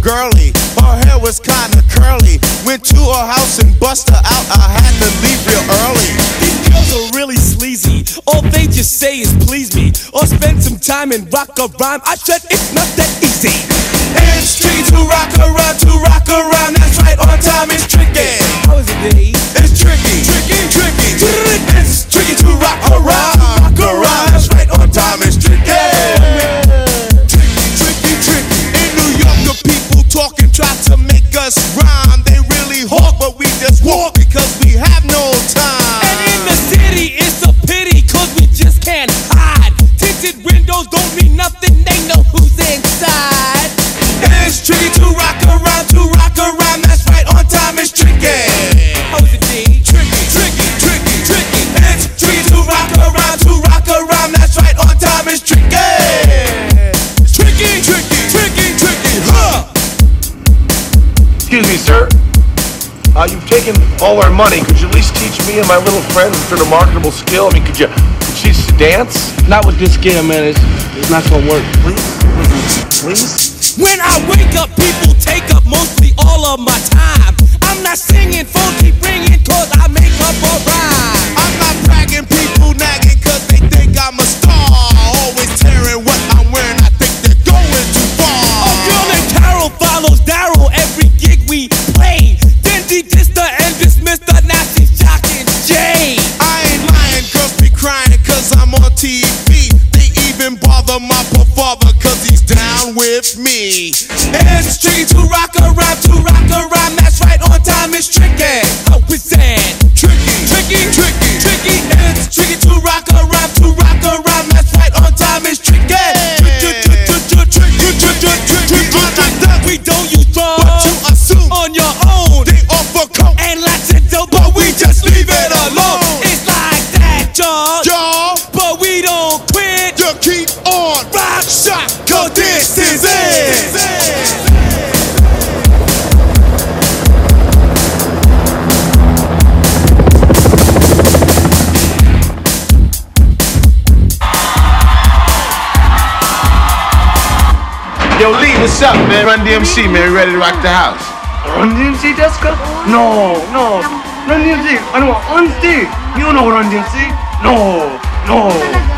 girly. Her hair was kinda curly. Went to her house and bust her out. I had to leave real early. These girls are really sleazy. All they just say is please me. Or spend some time and rock a rhyme. I said it's not that easy. It's tricky to rock around, to rock around. That's right, on time is us rhyme. They really hawk, but we just walk because we have no time. And in the city, it's a pity, cause we just can't hide. Tinted windows don't mean nothing, they know who's Excuse me, sir. Uh, you've taken all our money. Could you at least teach me and my little friend a remarkable skill? I mean, could you could she s- dance? Not with this gear, man. It's, it's not gonna work. Please? When I wake up, people take up mostly all of my time. Is tricky. How is that? Tricky, tricky, tricky, tricky. It's tricky to rock around, to rock around. That's right, on time is tricky. We don't use drugs But assume on your own. they offer coke, And lots of dope, but we just leave it alone. It's like that, y'all. But we don't quit. You keep on rock cause this is it. Yo, Lee, what's up, man? Run DMC, man. We Ready to rock the house. Run DMC, Jessica? No, no. Run DMC. I don't want on stage. You know Run DMC? No, no.